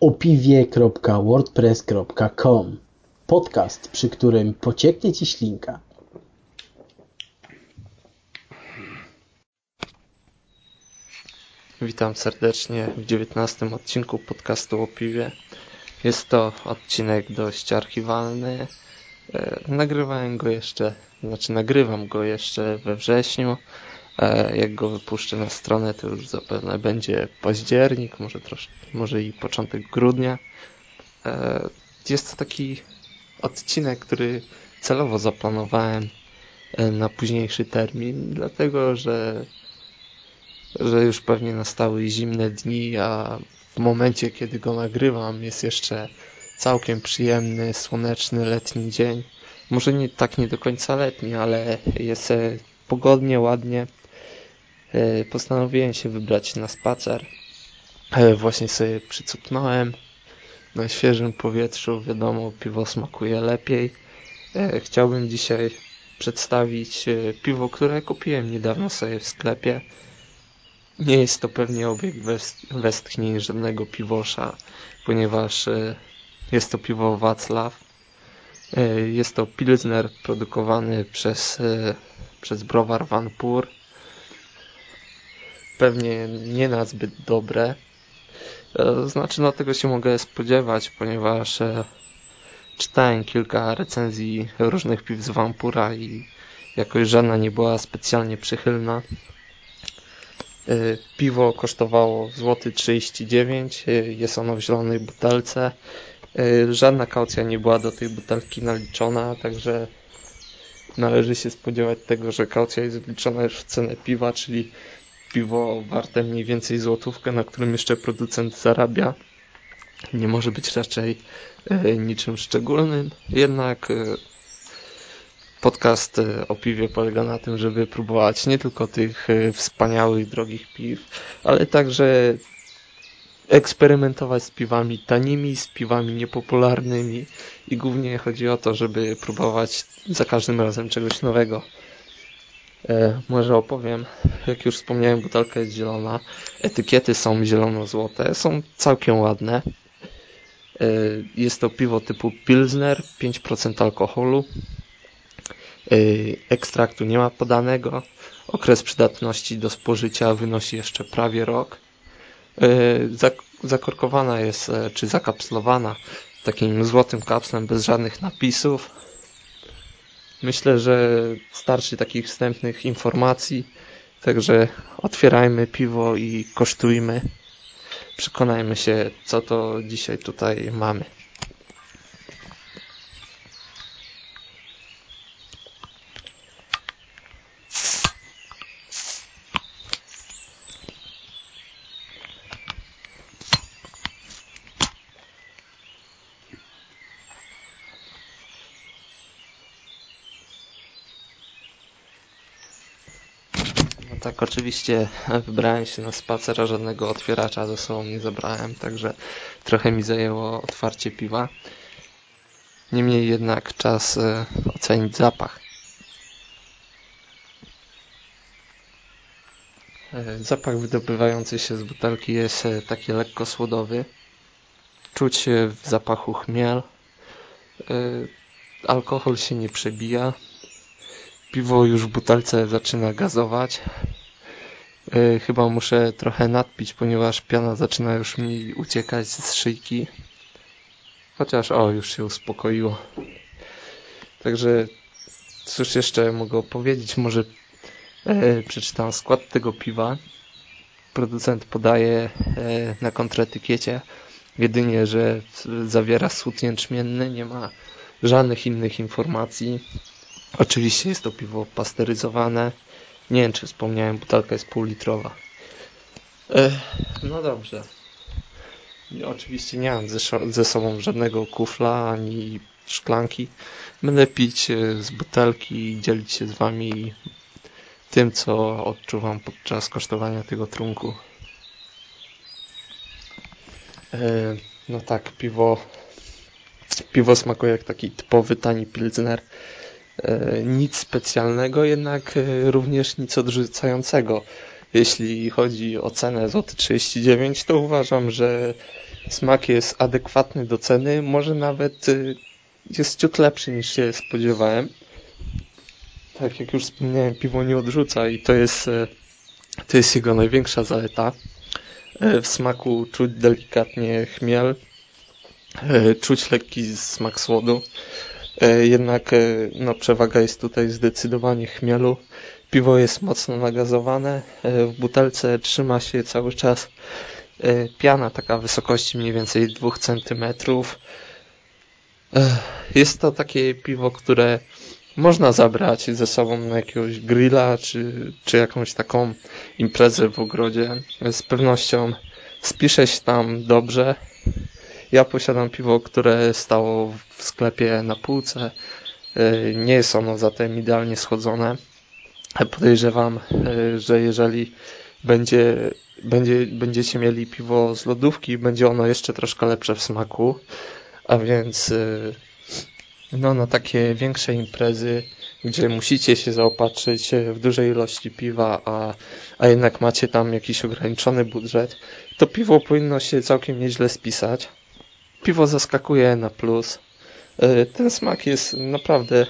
opiwie.wordpress.com Podcast, przy którym pocieknie Ci ślinka. Witam serdecznie w dziewiętnastym odcinku podcastu o piwie. Jest to odcinek dość archiwalny. E, nagrywałem go jeszcze, znaczy nagrywam go jeszcze we wrześniu. E, jak go wypuszczę na stronę, to już zapewne będzie październik, może troszkę, może i początek grudnia. E, jest to taki odcinek, który celowo zaplanowałem na późniejszy termin, dlatego że że już pewnie nastały zimne dni, a w momencie, kiedy go nagrywam, jest jeszcze całkiem przyjemny, słoneczny, letni dzień. Może nie tak nie do końca letni, ale jest e, pogodnie, ładnie. E, postanowiłem się wybrać na spacer. E, właśnie sobie przycupnąłem na świeżym powietrzu. Wiadomo, piwo smakuje lepiej. Chciałbym dzisiaj przedstawić piwo, które kupiłem niedawno sobie w sklepie. Nie jest to pewnie obieg westchnień żadnego piwosza, ponieważ e, jest to piwo Wacław. E, jest to pilsner produkowany przez, e, przez browar Van Pur. Pewnie nie na zbyt dobre. Znaczy, no tego się mogę spodziewać, ponieważ czytałem kilka recenzji różnych piw z Vampura i jakoś żadna nie była specjalnie przychylna. Y, piwo kosztowało złoty 39, y, jest ono w zielonej butelce. Żadna kaucja nie była do tej butelki naliczona, także należy się spodziewać tego, że kaucja jest wliczona już w cenę piwa, czyli piwo warte mniej więcej złotówkę, na którym jeszcze producent zarabia. Nie może być raczej niczym szczególnym, jednak podcast e, o piwie polega na tym, żeby próbować nie tylko tych e, wspaniałych, drogich piw, ale także eksperymentować z piwami tanimi, z piwami niepopularnymi i głównie chodzi o to, żeby próbować za każdym razem czegoś nowego. E, może opowiem, jak już wspomniałem, butelka jest zielona, etykiety są zielono-złote, są całkiem ładne. E, jest to piwo typu Pilsner, 5% alkoholu, Y, ekstraktu nie ma podanego. Okres przydatności do spożycia wynosi jeszcze prawie rok. Zakorkowana jest, e, czy zakapslowana takim złotym kapslem bez żadnych napisów. Myślę, że starczy takich wstępnych informacji. Także otwierajmy piwo i kosztujmy. Przekonajmy się, co to dzisiaj tutaj mamy. Tak, oczywiście wybrałem się na spacer, a żadnego otwieracza ze sobą nie zabrałem, także trochę mi zajęło otwarcie piwa. Niemniej jednak czas e, ocenić zapach. E, zapach wydobywający się z butelki jest e, taki lekko słodowy. Czuć w zapachu chmiel. Alkohol się nie przebija. Piwo już w butelce zaczyna gazować. Yy, chyba muszę trochę nadpić, ponieważ piana zaczyna już mi uciekać z szyjki. Chociaż o, już się uspokoiło. Także cóż jeszcze mogę opowiedzieć? Może e, przeczytam skład tego piwa. Producent podaje e, na kontretykiecie jedynie, że zawiera sód jęczmienny, nie ma żadnych innych informacji. Oczywiście jest to piwo pasteryzowane. Nie wiem, czy wspomniałem, butelka jest półlitrowa. Ech, no dobrze. Oczywiście nie mam ze, ze sobą żadnego kufla ani szklanki. Będę pić e, z butelki i dzielić się z wami tym, co odczuwam podczas kosztowania tego trunku. E, no tak, piwo piwo smakuje jak taki typowy tani pilsner. E, nic specjalnego, jednak e, również nic odrzucającego. Jeśli chodzi o cenę złoty 39, to uważam, że smak jest adekwatny do ceny, może nawet jest ciut lepszy niż się spodziewałem. Tak jak już wspomniałem, piwo nie odrzuca i to jest, to jest jego największa zaleta. W smaku czuć delikatnie chmiel, czuć lekki smak słodu. Jednak no, przewaga jest tutaj zdecydowanie chmielu. Piwo jest mocno nagazowane. W butelce trzyma się cały czas piana taka wysokości mniej więcej 2 cm. Jest to takie piwo, które można zabrać ze sobą na jakiegoś grilla, czy, czy jakąś taką imprezę w ogrodzie. Z pewnością spisze się tam dobrze. Ja posiadam piwo, które stało w sklepie na półce. Nie jest ono zatem idealnie schłodzone. Podejrzewam, że jeżeli będzie, będzie, będziecie mieli piwo z lodówki, będzie ono jeszcze troszkę lepsze w smaku. A więc no, na takie większe imprezy, gdzie musicie się zaopatrzyć w dużej ilości piwa, a, a jednak macie tam jakiś ograniczony budżet, to piwo powinno się całkiem nieźle spisać. Piwo zaskakuje na plus. Ten smak jest naprawdę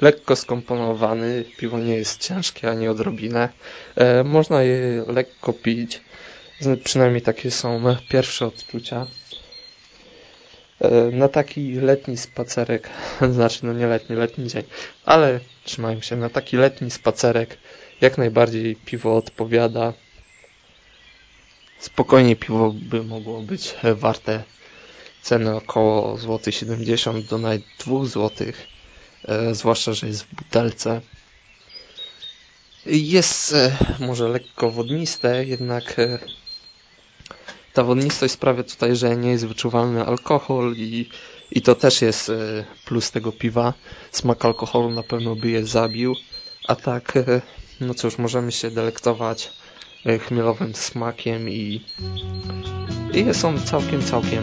lekko skomponowany. Piwo nie jest ciężkie ani odrobinę. Można je lekko pić. Przynajmniej takie są pierwsze odczucia. Na taki letni spacerek, znaczy no nie letni, letni dzień, ale trzymajmy się, na taki letni spacerek jak najbardziej piwo odpowiada. Spokojnie piwo by mogło być warte ceny około złoty 70 do nawet 2 złotych, zwłaszcza, że jest w butelce. Jest może lekko wodniste, jednak ta wodnistość sprawia tutaj, że nie jest wyczuwalny alkohol i, i to też jest plus tego piwa. Smak alkoholu na pewno by je zabił, a tak, no cóż, możemy się delektować chmielowym smakiem i, i jest on całkiem, całkiem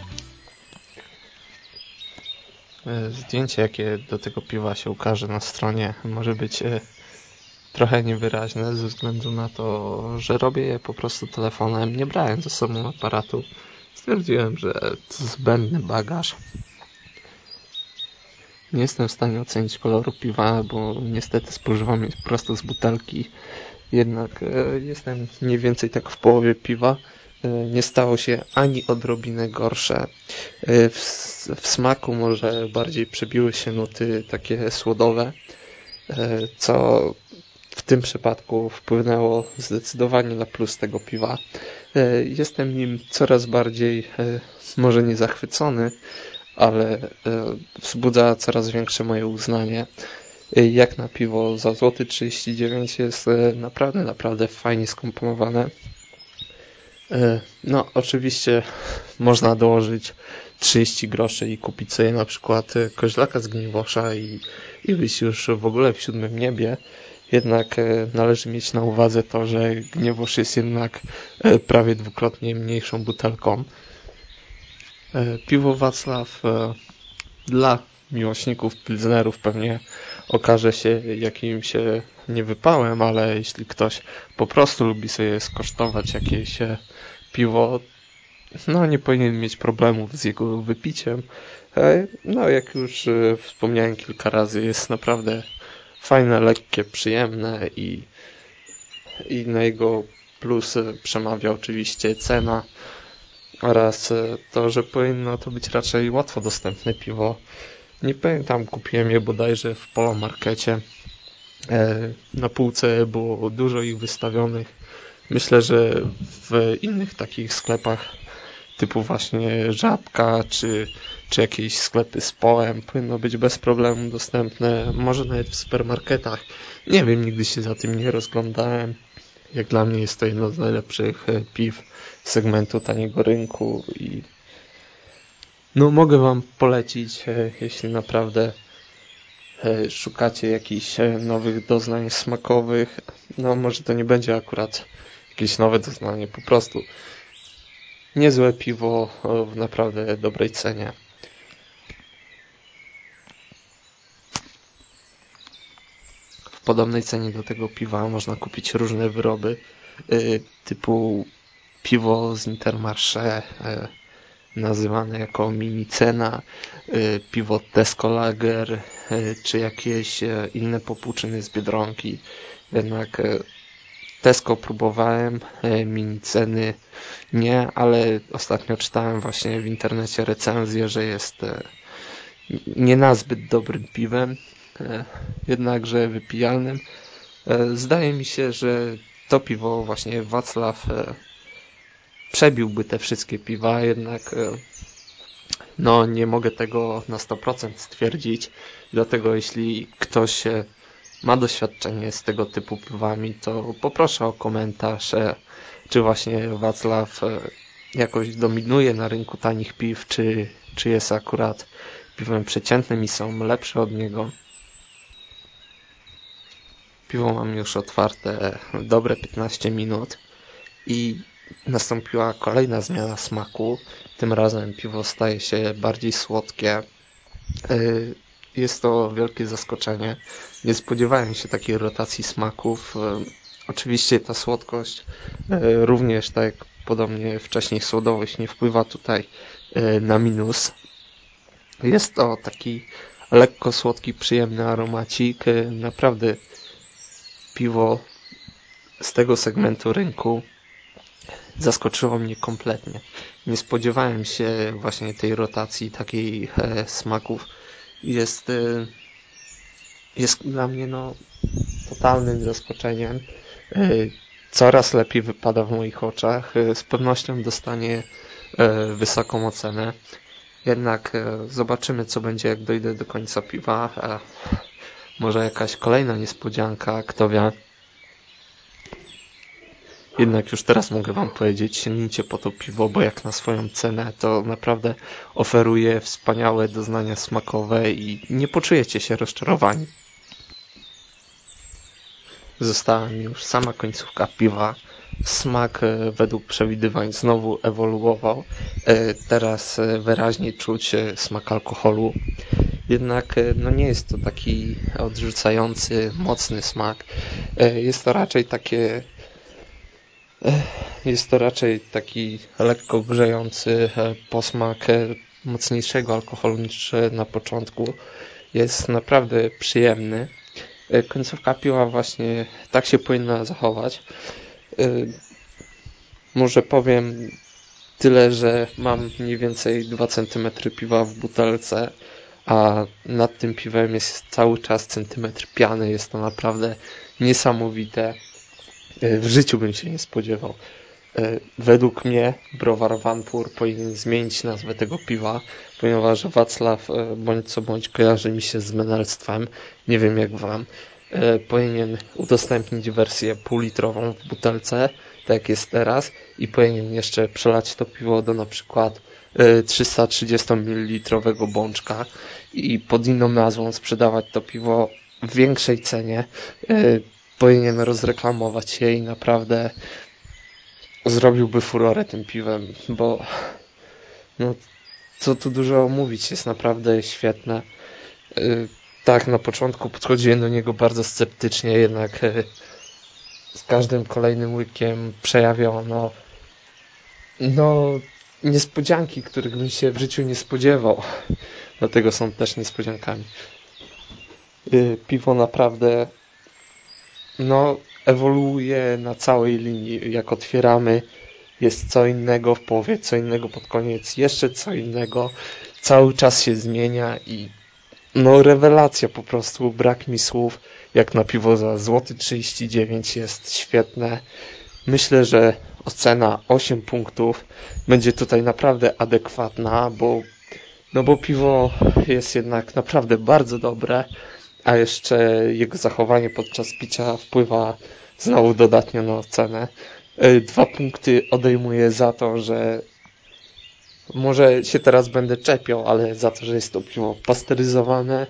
Zdjęcie, jakie do tego piwa się ukaże na stronie, może być trochę niewyraźne ze względu na to, że robię je po prostu telefonem. Nie brałem ze sobą aparatu. Stwierdziłem, że to zbędny bagaż. Nie jestem w stanie ocenić koloru piwa, bo niestety spożywam je prosto z butelki. Jednak jestem mniej więcej tak w połowie piwa. Nie stało się ani odrobinę gorsze. W, w smaku może bardziej przebiły się nuty takie słodowe, co w tym przypadku wpłynęło zdecydowanie na plus tego piwa. Jestem nim coraz bardziej, może nie zachwycony, ale wzbudza coraz większe moje uznanie. Jak na piwo za złoty 39 jest naprawdę, naprawdę fajnie skomponowane. No, oczywiście można dołożyć 30 groszy i kupić sobie na przykład koźlaka z gniwosza i, i być już w ogóle w siódmym niebie. Jednak należy mieć na uwadze to, że gniewosz jest jednak prawie dwukrotnie mniejszą butelką. Piwo Wacław dla miłośników pilznerów pewnie okaże się jakimś niewypałem, ale jeśli ktoś po prostu lubi sobie skosztować jakieś piwo, no nie powinien mieć problemów z jego wypiciem. No jak już wspomniałem kilka razy, jest naprawdę fajne, lekkie, przyjemne i, i na jego plusy przemawia oczywiście cena oraz to, że powinno to być raczej łatwo dostępne piwo. Nie pamiętam, kupiłem je bodajże w Polomarkecie. Na półce było dużo ich wystawionych. Myślę, że w innych takich sklepach typu właśnie Żabka czy, czy jakieś sklepy z połem powinno być bez problemu dostępne. Może nawet w supermarketach. Nie wiem, nigdy się za tym nie rozglądałem. Jak dla mnie jest to jedno z najlepszych piw segmentu taniego rynku i no mogę wam polecić, jeśli naprawdę e, szukacie jakichś e, nowych doznań smakowych, no może to nie będzie akurat jakieś nowe doznanie, po prostu niezłe piwo w naprawdę dobrej cenie. W podobnej cenie do tego piwa można kupić różne wyroby typu piwo z Intermarché, nazywane jako mini cena, y, piwo Tesco Lager, y, czy jakieś e, inne popłuczyny z Biedronki. Jednak e, Tesco próbowałem, e, mini ceny nie, ale ostatnio czytałem właśnie w internecie recenzję, że jest nie nazbyt dobrym piwem, jednakże wypijalnym. Zdaje mi się, że to piwo właśnie Wacław przebiłby te wszystkie piwa, jednak e, no nie mogę tego na 100% stwierdzić, dlatego jeśli ktoś e, ma doświadczenie z tego typu piwami, to poproszę o komentarz, e, czy właśnie Wacław jakoś dominuje na rynku tanich piw, czy, czy jest akurat piwem przeciętnym i są lepsze od niego. Piwo mam już otwarte dobre 15 minut i nastąpiła kolejna zmiana smaku. Tym razem piwo staje się bardziej słodkie. Y, jest to wielkie zaskoczenie. Nie spodziewałem się takiej rotacji smaków. Y, oczywiście ta słodkość y, również, tak jak podobnie wcześniej słodowość, nie wpływa tutaj na minus. Jest to taki lekko słodki, przyjemny aromacik. Naprawdę piwo z tego segmentu rynku zaskoczyło mnie kompletnie. Nie spodziewałem się właśnie tej rotacji, takiej e, smaków. Jest, e, jest dla mnie no, totalnym zaskoczeniem. E, coraz lepiej wypada w moich oczach. Z pewnością dostanie wysoką ocenę. Jednak zobaczymy, co będzie, jak dojdę do końca piwa. może jakaś kolejna niespodzianka, kto wie. Jednak już teraz mogę Wam powiedzieć, sięgnijcie po to piwo, bo jak na swoją cenę to naprawdę oferuje wspaniałe doznania smakowe i nie poczujecie się rozczarowani. Została mi już sama końcówka piwa. Smak e, według przewidywań znowu ewoluował. E, teraz e, wyraźnie czuć smak alkoholu. Jednak no nie jest to taki odrzucający, mocny smak. Jest to raczej takie jest to raczej taki lekko grzejący e, posmak e, mocniejszego alkoholu niż e, na początku. Jest naprawdę przyjemny. Końcówka piła właśnie tak się powinna zachować. Może powiem tyle, że mam mniej więcej 2 cm piwa w butelce, a nad tym piwem jest cały czas centymetr piany. Jest to naprawdę niesamowite. E, w życiu bym się nie spodziewał. E, według mnie browar Vanpur powinien zmienić nazwę tego piwa, ponieważ Wacław e, bądź co bądź kojarzy mi się z menelstwem. Nie wiem jak wam. Powinien udostępnić wersję półlitrową w butelce, tak jest teraz i powinien jeszcze przelać to piwo do na przykład 330 ml bączka i pod inną nazwą sprzedawać to piwo w większej cenie powinien rozreklamować się i naprawdę zrobiłby furorę tym piwem, bo no, co tu dużo mówić, jest naprawdę świetne. Y, tak, na początku podchodziłem do niego bardzo sceptycznie, jednak y, z każdym kolejnym łykiem przejawiał ono no niespodzianki, których bym się w życiu nie spodziewał. Dlatego są też niespodziankami. Y, piwo naprawdę no, ewoluuje na całej linii. Jak otwieramy, jest co innego w połowie, co innego pod koniec, jeszcze co innego. Cały czas się zmienia i no rewelacja po prostu, brak mi słów. Jak na piwo za złoty 39 jest świetne. Myślę, że ocena 8 punktów będzie tutaj naprawdę adekwatna, bo no bo piwo jest jednak naprawdę bardzo dobre a jeszcze jego zachowanie podczas picia wpływa znowu dodatnio na ocenę. E, dwa punkty odejmuję za to, że może się teraz będę czepiał, ale za to, że jest to piwo pasteryzowane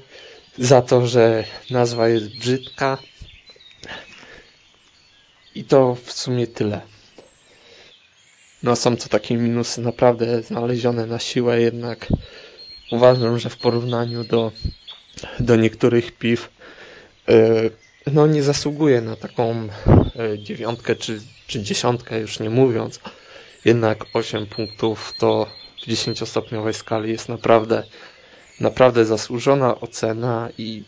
za to, że nazwa jest brzydka. I to w sumie tyle. No są to takie minusy naprawdę znalezione na siłę, jednak uważam, że w porównaniu do, do niektórych piw yy, no nie zasługuje na taką yy, dziewiątkę czy, czy dziesiątkę, już nie mówiąc. Jednak 8 punktów to w 10-stopniowej skali jest naprawdę naprawdę zasłużona ocena i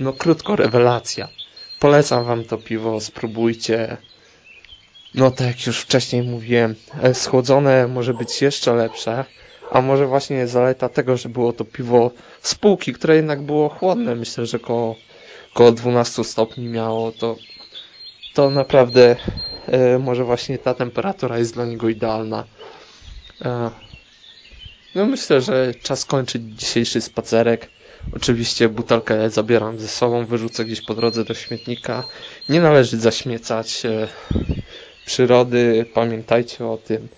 no krótko rewelacja. Polecam wam to piwo, spróbujcie. No tak jak już wcześniej mówiłem, e, schłodzone może być jeszcze lepsze, a może właśnie zaleta tego, że było to piwo z półki, które jednak było chłodne. Myślę, że koło, koło 12 stopni miało to, to naprawdę e, może właśnie ta temperatura jest dla niego idealna. E, no myślę, że czas kończyć dzisiejszy spacerek. Oczywiście butelkę zabieram ze sobą, wyrzucę gdzieś po drodze do śmietnika. Nie należy zaśmiecać e, przyrody, pamiętajcie o tym.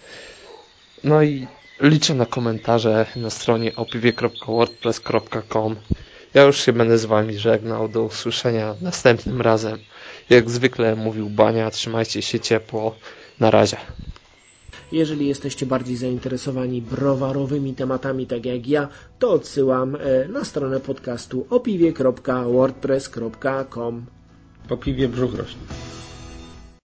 No i liczę na komentarze na stronie opiwie.wordpress.com. Ja już się będę z Wami żegnał. Do usłyszenia następnym razem. Jak zwykle mówił Bania, trzymajcie się ciepło. Na razie. Jeżeli jesteście bardziej zainteresowani browarowymi tematami, tak jak ja, to odsyłam e, na stronę podcastu opiwie.wordpress.com. Po piwie brzuch rośnie.